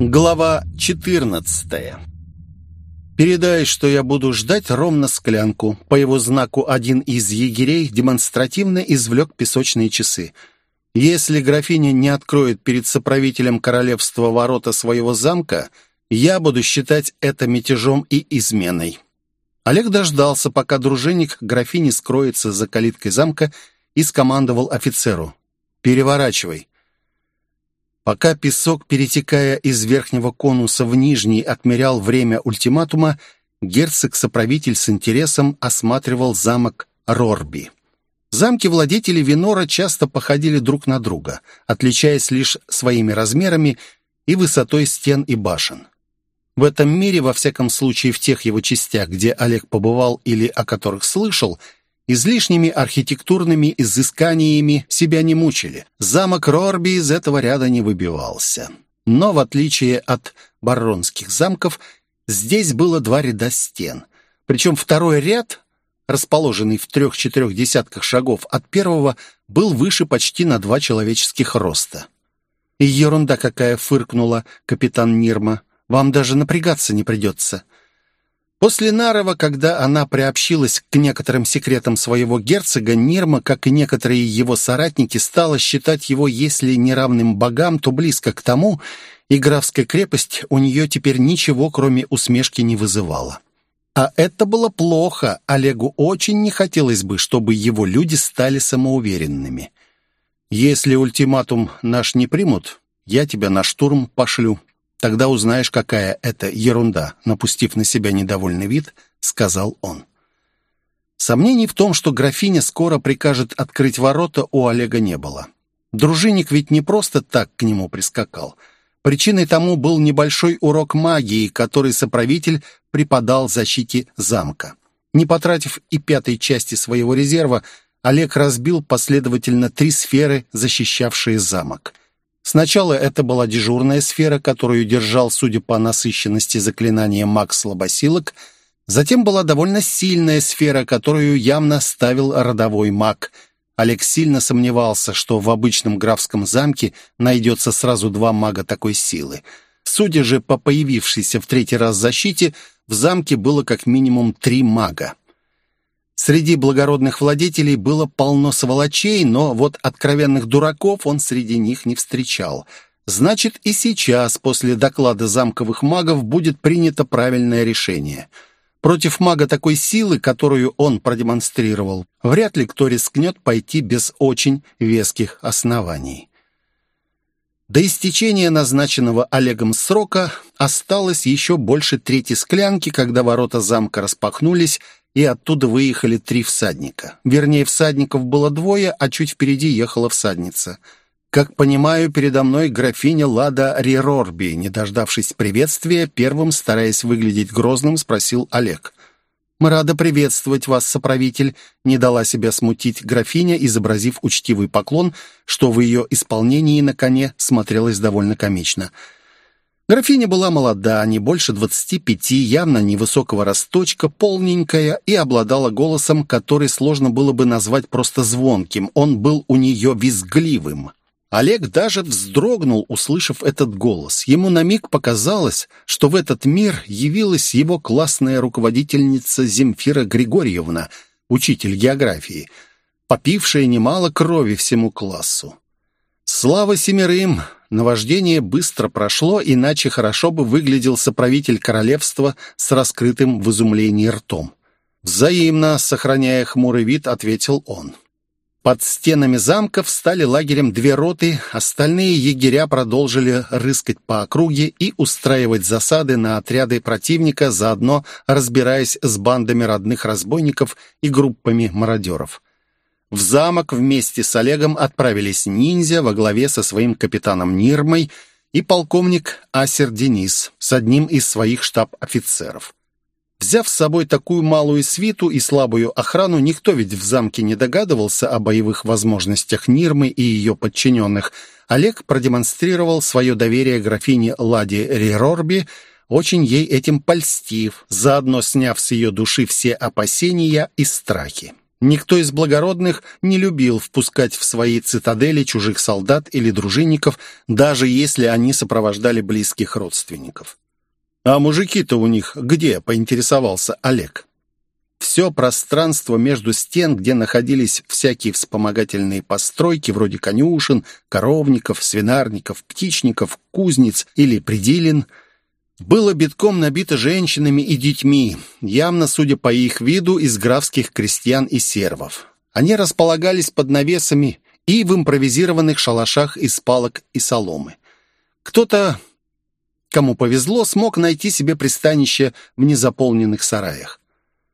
Глава 14 «Передай, что я буду ждать ровно склянку». По его знаку один из егерей демонстративно извлек песочные часы. «Если графиня не откроет перед соправителем королевства ворота своего замка, я буду считать это мятежом и изменой». Олег дождался, пока дружинник графини скроется за калиткой замка и скомандовал офицеру. «Переворачивай». Пока песок, перетекая из верхнего конуса в нижний, отмерял время ультиматума, герцог-соправитель с интересом осматривал замок Рорби. Замки владетелей Винора часто походили друг на друга, отличаясь лишь своими размерами и высотой стен и башен. В этом мире, во всяком случае в тех его частях, где Олег побывал или о которых слышал – Излишними архитектурными изысканиями себя не мучили. Замок Рорби из этого ряда не выбивался. Но, в отличие от баронских замков, здесь было два ряда стен. Причем второй ряд, расположенный в трех-четырех десятках шагов от первого, был выше почти на два человеческих роста. Ерунда какая фыркнула капитан Нирма. Вам даже напрягаться не придется. После Нарова, когда она приобщилась к некоторым секретам своего герцога, Нирма, как и некоторые его соратники, стала считать его, если не равным богам, то близко к тому, и графская крепость у нее теперь ничего, кроме усмешки, не вызывала. А это было плохо. Олегу очень не хотелось бы, чтобы его люди стали самоуверенными. «Если ультиматум наш не примут, я тебя на штурм пошлю», Тогда узнаешь, какая это ерунда», — напустив на себя недовольный вид, сказал он. Сомнений в том, что графиня скоро прикажет открыть ворота, у Олега не было. Дружинник ведь не просто так к нему прискакал. Причиной тому был небольшой урок магии, который соправитель преподал защите замка. Не потратив и пятой части своего резерва, Олег разбил последовательно три сферы, защищавшие замок. Сначала это была дежурная сфера, которую держал, судя по насыщенности заклинания, маг слабосилок. Затем была довольно сильная сфера, которую явно ставил родовой маг. Олег сильно сомневался, что в обычном графском замке найдется сразу два мага такой силы. Судя же по появившейся в третий раз защите, в замке было как минимум три мага. Среди благородных владетелей было полно сволочей, но вот откровенных дураков он среди них не встречал. Значит, и сейчас, после доклада замковых магов, будет принято правильное решение. Против мага такой силы, которую он продемонстрировал, вряд ли кто рискнет пойти без очень веских оснований. До истечения назначенного Олегом срока осталось еще больше трети склянки, когда ворота замка распахнулись, и оттуда выехали три всадника. Вернее, всадников было двое, а чуть впереди ехала всадница. Как понимаю, передо мной графиня Лада Рерорби, не дождавшись приветствия, первым, стараясь выглядеть грозным, спросил Олег. «Мы рады приветствовать вас, соправитель», — не дала себя смутить графиня, изобразив учтивый поклон, что в ее исполнении на коне смотрелось довольно комично — Графиня была молода, не больше двадцати пяти, явно невысокого росточка, полненькая и обладала голосом, который сложно было бы назвать просто звонким. Он был у нее визгливым. Олег даже вздрогнул, услышав этот голос. Ему на миг показалось, что в этот мир явилась его классная руководительница Земфира Григорьевна, учитель географии, попившая немало крови всему классу. Слава семерым! Наваждение быстро прошло, иначе хорошо бы выглядел соправитель королевства с раскрытым в изумлении ртом. «Взаимно», — сохраняя хмурый вид, ответил он. Под стенами замка встали лагерем две роты, остальные егеря продолжили рыскать по округе и устраивать засады на отряды противника, заодно разбираясь с бандами родных разбойников и группами мародеров. В замок вместе с Олегом отправились ниндзя во главе со своим капитаном Нирмой и полковник Асер Денис с одним из своих штаб-офицеров. Взяв с собой такую малую свиту и слабую охрану, никто ведь в замке не догадывался о боевых возможностях Нирмы и ее подчиненных. Олег продемонстрировал свое доверие графине Ладе Рерорби, очень ей этим польстив, заодно сняв с ее души все опасения и страхи. Никто из благородных не любил впускать в свои цитадели чужих солдат или дружинников, даже если они сопровождали близких родственников. «А мужики-то у них где?» — поинтересовался Олег. Все пространство между стен, где находились всякие вспомогательные постройки, вроде конюшен, коровников, свинарников, птичников, кузнец или предилин, было битком набито женщинами и детьми, явно, судя по их виду, из графских крестьян и сервов. Они располагались под навесами и в импровизированных шалашах из палок и соломы. Кто-то, кому повезло, смог найти себе пристанище в незаполненных сараях.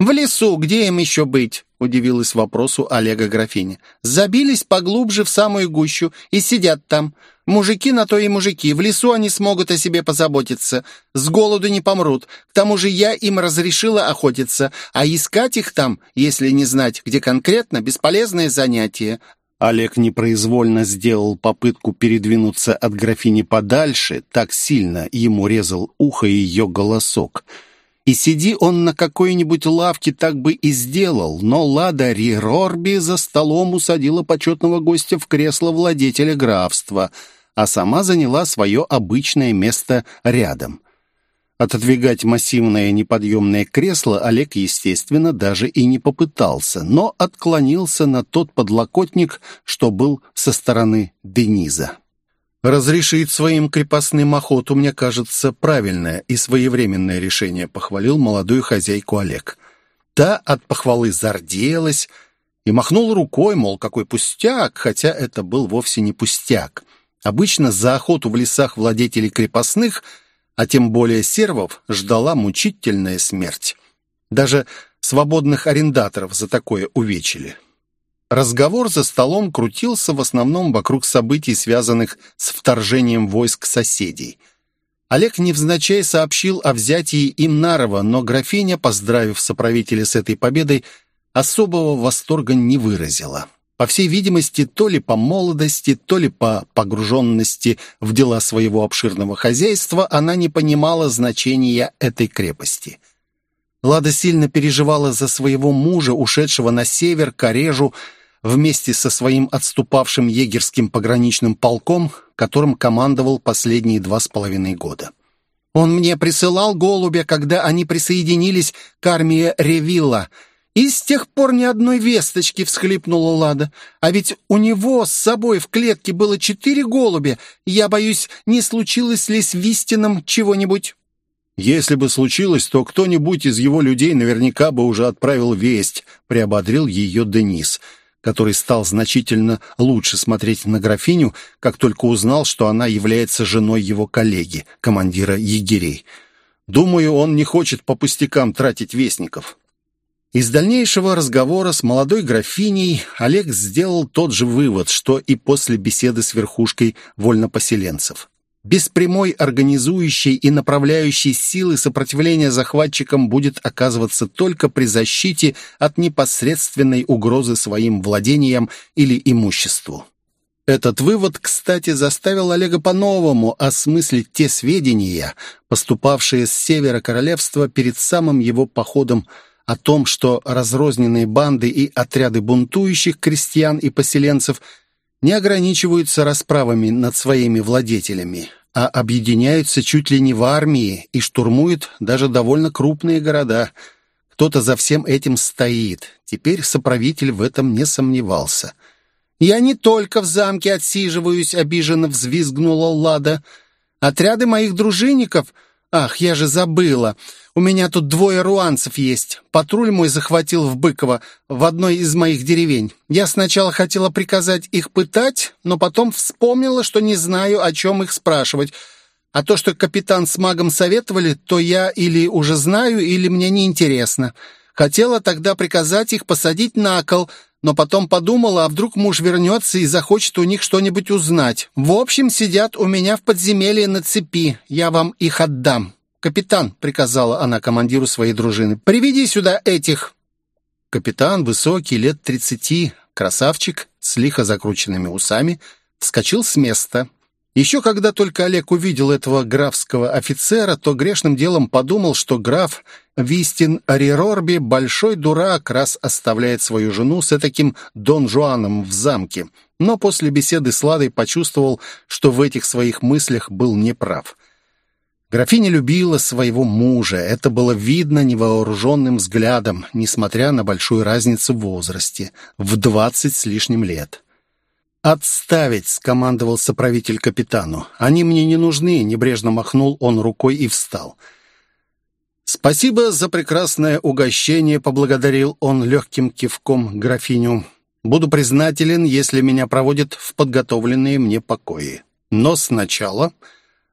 «В лесу, где им еще быть?» — удивилась вопросу Олега графиня. «Забились поглубже в самую гущу и сидят там. Мужики на то и мужики. В лесу они смогут о себе позаботиться. С голоду не помрут. К тому же я им разрешила охотиться. А искать их там, если не знать, где конкретно, бесполезное занятие. Олег непроизвольно сделал попытку передвинуться от графини подальше, так сильно ему резал ухо ее голосок — и сиди он на какой-нибудь лавке, так бы и сделал, но Лада Рирорби за столом усадила почетного гостя в кресло владетеля графства, а сама заняла свое обычное место рядом. Отодвигать массивное неподъемное кресло Олег, естественно, даже и не попытался, но отклонился на тот подлокотник, что был со стороны Дениза. «Разрешить своим крепостным охоту, мне кажется, правильное и своевременное решение», похвалил молодую хозяйку Олег. Та от похвалы зарделась и махнул рукой, мол, какой пустяк, хотя это был вовсе не пустяк. Обычно за охоту в лесах владетелей крепостных, а тем более сервов, ждала мучительная смерть. Даже свободных арендаторов за такое увечили. Разговор за столом крутился в основном вокруг событий, связанных с вторжением войск соседей. Олег невзначай сообщил о взятии им Нарова, но графиня, поздравив соправителя с этой победой, особого восторга не выразила. По всей видимости, то ли по молодости, то ли по погруженности в дела своего обширного хозяйства, она не понимала значения этой крепости. Лада сильно переживала за своего мужа, ушедшего на север, к Орежу, вместе со своим отступавшим егерским пограничным полком, которым командовал последние два с половиной года. Он мне присылал голубя, когда они присоединились к армии Ревилла, и с тех пор ни одной весточки всхлипнула Лада. А ведь у него с собой в клетке было четыре голубя. Я боюсь, не случилось ли с Вистином чего-нибудь?» «Если бы случилось, то кто-нибудь из его людей наверняка бы уже отправил весть», — приободрил ее Денис — который стал значительно лучше смотреть на графиню, как только узнал, что она является женой его коллеги, командира егерей. Думаю, он не хочет по пустякам тратить вестников. Из дальнейшего разговора с молодой графиней Олег сделал тот же вывод, что и после беседы с верхушкой вольнопоселенцев. Без прямой организующей и направляющей силы сопротивление захватчикам будет оказываться только при защите от непосредственной угрозы своим владениям или имуществу. Этот вывод, кстати, заставил Олега по-новому осмыслить те сведения, поступавшие с севера королевства перед самым его походом о том, что разрозненные банды и отряды бунтующих крестьян и поселенцев – не ограничиваются расправами над своими владетелями, а объединяются чуть ли не в армии и штурмуют даже довольно крупные города. Кто-то за всем этим стоит. Теперь соправитель в этом не сомневался. «Я не только в замке отсиживаюсь», — обиженно взвизгнула Лада. «Отряды моих дружинников...» «Ах, я же забыла. У меня тут двое руанцев есть. Патруль мой захватил в Быково, в одной из моих деревень. Я сначала хотела приказать их пытать, но потом вспомнила, что не знаю, о чем их спрашивать. А то, что капитан с магом советовали, то я или уже знаю, или мне неинтересно. Хотела тогда приказать их посадить на кол, но потом подумала, а вдруг муж вернется и захочет у них что-нибудь узнать. В общем, сидят у меня в подземелье на цепи. Я вам их отдам. «Капитан», — приказала она командиру своей дружины, — «приведи сюда этих». Капитан, высокий, лет тридцати, красавчик, с лихо закрученными усами, вскочил с места. Еще когда только Олег увидел этого графского офицера, то грешным делом подумал, что граф Вистин Арирорби большой дурак, раз оставляет свою жену с таким Дон Жуаном в замке. Но после беседы с Ладой почувствовал, что в этих своих мыслях был неправ. Графиня любила своего мужа, это было видно невооруженным взглядом, несмотря на большую разницу в возрасте, в двадцать с лишним лет. «Отставить!» — скомандовал соправитель капитану. «Они мне не нужны!» — небрежно махнул он рукой и встал. «Спасибо за прекрасное угощение», — поблагодарил он легким кивком графиню. «Буду признателен, если меня проводят в подготовленные мне покои. Но сначала...»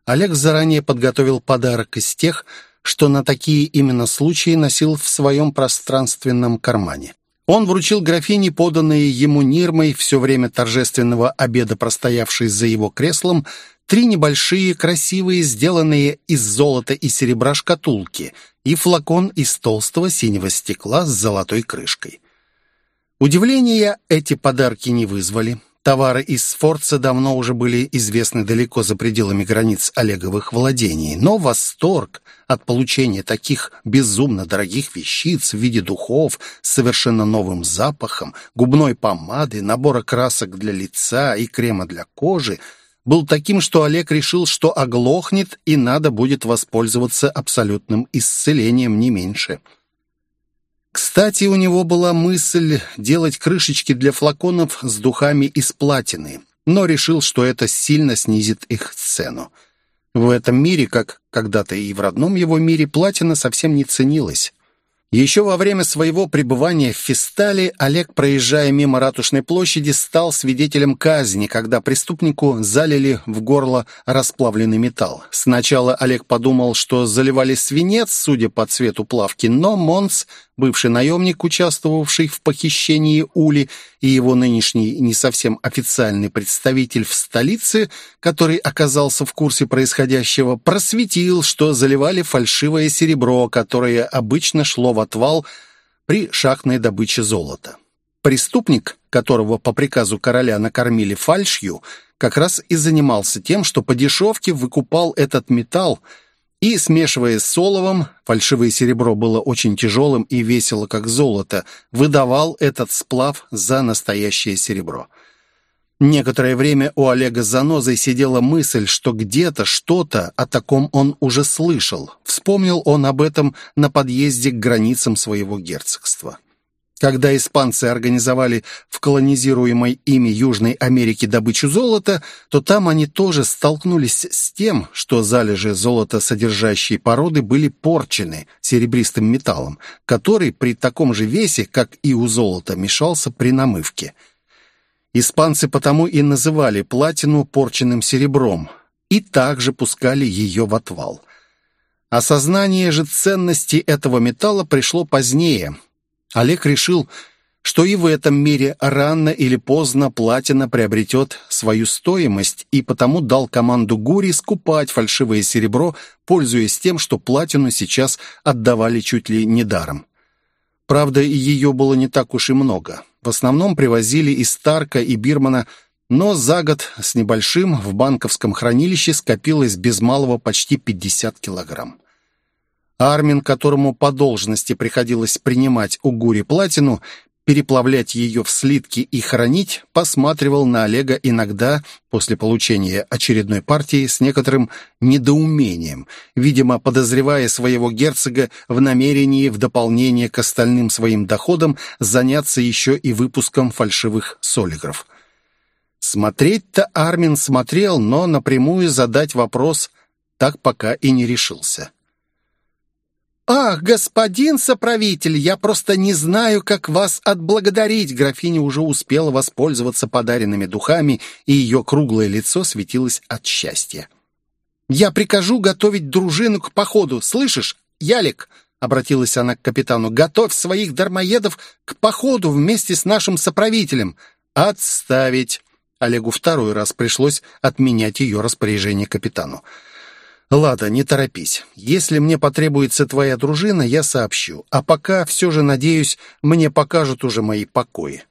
Олег заранее подготовил подарок из тех, что на такие именно случаи носил в своем пространственном кармане. Он вручил графине поданные ему Нирмой все время торжественного обеда, простоявшей за его креслом, три небольшие, красивые, сделанные из золота и серебра шкатулки и флакон из толстого синего стекла с золотой крышкой. Удивления эти подарки не вызвали. Товары из Сфорца давно уже были известны далеко за пределами границ Олеговых владений, но восторг от получения таких безумно дорогих вещиц в виде духов с совершенно новым запахом, губной помады, набора красок для лица и крема для кожи был таким, что Олег решил, что оглохнет и надо будет воспользоваться абсолютным исцелением не меньше – кстати, у него была мысль делать крышечки для флаконов с духами из платины, но решил, что это сильно снизит их цену. В этом мире, как когда-то и в родном его мире, платина совсем не ценилась. Еще во время своего пребывания в Фистале Олег, проезжая мимо Ратушной площади, стал свидетелем казни, когда преступнику залили в горло расплавленный металл. Сначала Олег подумал, что заливали свинец, судя по цвету плавки, но Монс бывший наемник, участвовавший в похищении Ули, и его нынешний не совсем официальный представитель в столице, который оказался в курсе происходящего, просветил, что заливали фальшивое серебро, которое обычно шло в отвал при шахтной добыче золота. Преступник, которого по приказу короля накормили фальшью, как раз и занимался тем, что по дешевке выкупал этот металл, и, смешивая с соловом, фальшивое серебро было очень тяжелым и весело, как золото, выдавал этот сплав за настоящее серебро. Некоторое время у Олега с занозой сидела мысль, что где-то что-то о таком он уже слышал. Вспомнил он об этом на подъезде к границам своего герцогства. Когда испанцы организовали в колонизируемой ими Южной Америке добычу золота, то там они тоже столкнулись с тем, что залежи золота, содержащие породы, были порчены серебристым металлом, который при таком же весе, как и у золота, мешался при намывке. Испанцы потому и называли платину порченным серебром и также пускали ее в отвал. Осознание же ценности этого металла пришло позднее – Олег решил, что и в этом мире рано или поздно платина приобретет свою стоимость, и потому дал команду Гури скупать фальшивое серебро, пользуясь тем, что платину сейчас отдавали чуть ли не даром. Правда, ее было не так уж и много. В основном привозили из Старка и Бирмана, но за год с небольшим в банковском хранилище скопилось без малого почти 50 килограмм. Армин, которому по должности приходилось принимать у Гури платину, переплавлять ее в слитки и хранить, посматривал на Олега иногда, после получения очередной партии, с некоторым недоумением, видимо, подозревая своего герцога в намерении в дополнение к остальным своим доходам заняться еще и выпуском фальшивых солигров. Смотреть-то Армин смотрел, но напрямую задать вопрос так пока и не решился. «Ах, господин соправитель, я просто не знаю, как вас отблагодарить!» Графиня уже успела воспользоваться подаренными духами, и ее круглое лицо светилось от счастья. «Я прикажу готовить дружину к походу, слышишь, Ялик?» — обратилась она к капитану. «Готовь своих дармоедов к походу вместе с нашим соправителем». «Отставить!» Олегу второй раз пришлось отменять ее распоряжение капитану. «Лада, не торопись. Если мне потребуется твоя дружина, я сообщу. А пока, все же, надеюсь, мне покажут уже мои покои».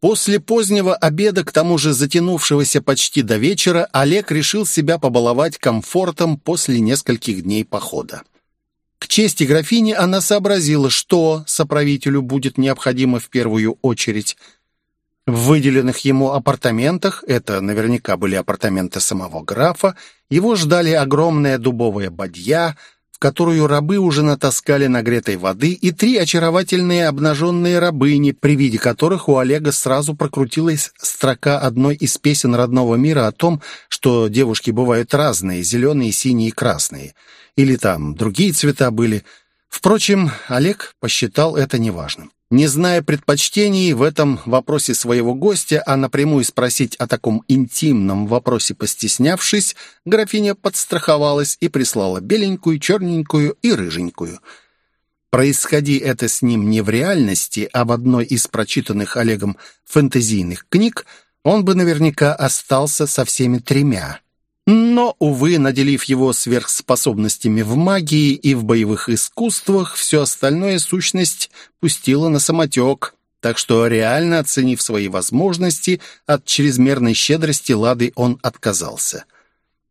После позднего обеда, к тому же затянувшегося почти до вечера, Олег решил себя побаловать комфортом после нескольких дней похода. К чести графини она сообразила, что соправителю будет необходимо в первую очередь. В выделенных ему апартаментах, это наверняка были апартаменты самого графа, его ждали огромная дубовая бадья – которую рабы уже натаскали нагретой воды, и три очаровательные обнаженные рабыни, при виде которых у Олега сразу прокрутилась строка одной из песен родного мира о том, что девушки бывают разные, зеленые, синие красные. Или там другие цвета были. Впрочем, Олег посчитал это неважным. Не зная предпочтений в этом вопросе своего гостя, а напрямую спросить о таком интимном вопросе постеснявшись, графиня подстраховалась и прислала беленькую, черненькую и рыженькую. Происходи это с ним не в реальности, а в одной из прочитанных Олегом фэнтезийных книг, он бы наверняка остался со всеми тремя. Но, увы, наделив его сверхспособностями в магии и в боевых искусствах, все остальное сущность пустила на самотек. Так что, реально оценив свои возможности, от чрезмерной щедрости Лады он отказался.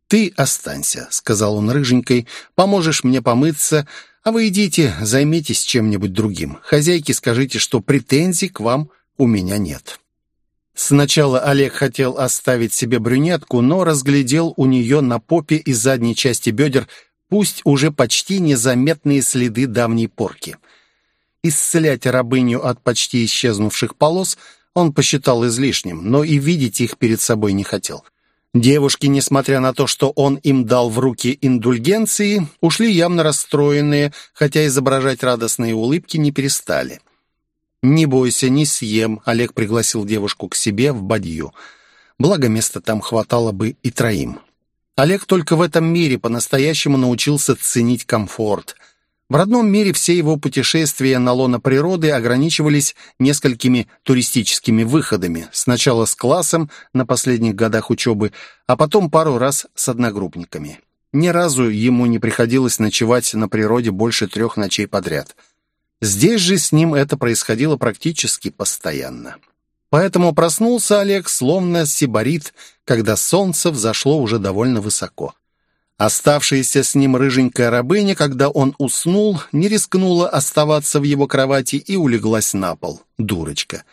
«Ты останься», — сказал он рыженькой, — «поможешь мне помыться, а вы идите, займитесь чем-нибудь другим. Хозяйке скажите, что претензий к вам у меня нет». Сначала Олег хотел оставить себе брюнетку, но разглядел у нее на попе и задней части бедер пусть уже почти незаметные следы давней порки. Исцелять рабыню от почти исчезнувших полос он посчитал излишним, но и видеть их перед собой не хотел. Девушки, несмотря на то, что он им дал в руки индульгенции, ушли явно расстроенные, хотя изображать радостные улыбки не перестали. «Не бойся, не съем», — Олег пригласил девушку к себе в бадью. Благо, места там хватало бы и троим. Олег только в этом мире по-настоящему научился ценить комфорт. В родном мире все его путешествия на лоно природы ограничивались несколькими туристическими выходами. Сначала с классом на последних годах учебы, а потом пару раз с одногруппниками. Ни разу ему не приходилось ночевать на природе больше трех ночей подряд — Здесь же с ним это происходило практически постоянно. Поэтому проснулся Олег словно сибарит, когда солнце взошло уже довольно высоко. Оставшаяся с ним рыженькая рабыня, когда он уснул, не рискнула оставаться в его кровати и улеглась на пол. Дурочка.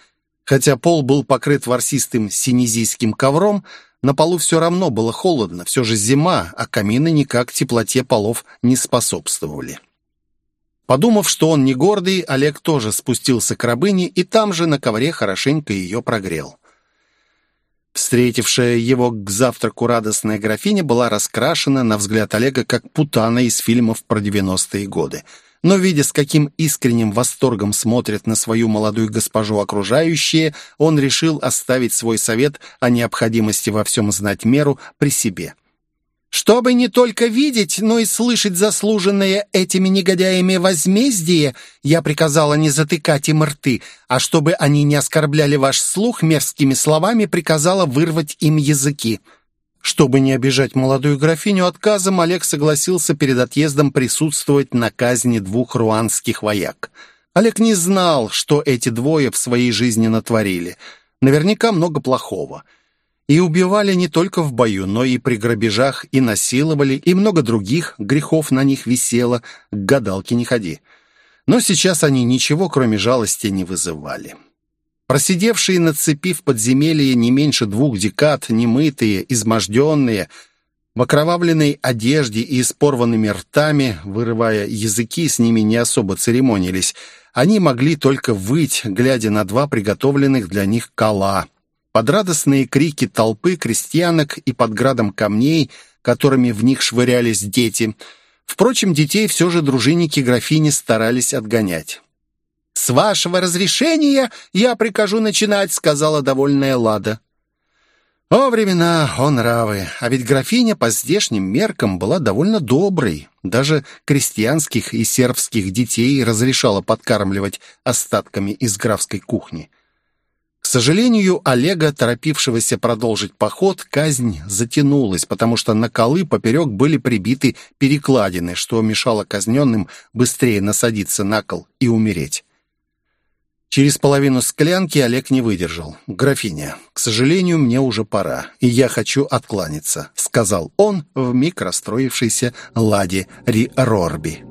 Хотя пол был покрыт ворсистым синезийским ковром, на полу все равно было холодно, все же зима, а камины никак теплоте полов не способствовали. Подумав, что он не гордый, Олег тоже спустился к рабыне и там же на ковре хорошенько ее прогрел. Встретившая его к завтраку радостная графиня была раскрашена, на взгляд Олега, как путана из фильмов про 90-е годы. Но, видя, с каким искренним восторгом смотрят на свою молодую госпожу окружающие, он решил оставить свой совет о необходимости во всем знать меру при себе. Чтобы не только видеть, но и слышать заслуженное этими негодяями возмездие, я приказала не затыкать им рты, а чтобы они не оскорбляли ваш слух мерзкими словами, приказала вырвать им языки». Чтобы не обижать молодую графиню отказом, Олег согласился перед отъездом присутствовать на казни двух руанских вояк. Олег не знал, что эти двое в своей жизни натворили. Наверняка много плохого – и убивали не только в бою, но и при грабежах, и насиловали, и много других грехов на них висело, к гадалке не ходи. Но сейчас они ничего, кроме жалости, не вызывали. Просидевшие на цепи в подземелье не меньше двух декад, немытые, изможденные, в окровавленной одежде и с порванными ртами, вырывая языки, с ними не особо церемонились, они могли только выть, глядя на два приготовленных для них кола — под радостные крики толпы крестьянок и под градом камней, которыми в них швырялись дети. Впрочем, детей все же дружинники графини старались отгонять. «С вашего разрешения я прикажу начинать», — сказала довольная Лада. О, времена, о нравы! А ведь графиня по здешним меркам была довольно доброй. Даже крестьянских и сербских детей разрешала подкармливать остатками из графской кухни. К сожалению, Олега, торопившегося продолжить поход, казнь затянулась, потому что на колы поперек были прибиты перекладины, что мешало казненным быстрее насадиться на кол и умереть. Через половину склянки Олег не выдержал. «Графиня, к сожалению, мне уже пора, и я хочу откланяться», — сказал он в миг расстроившейся Ладе Ри Рорби.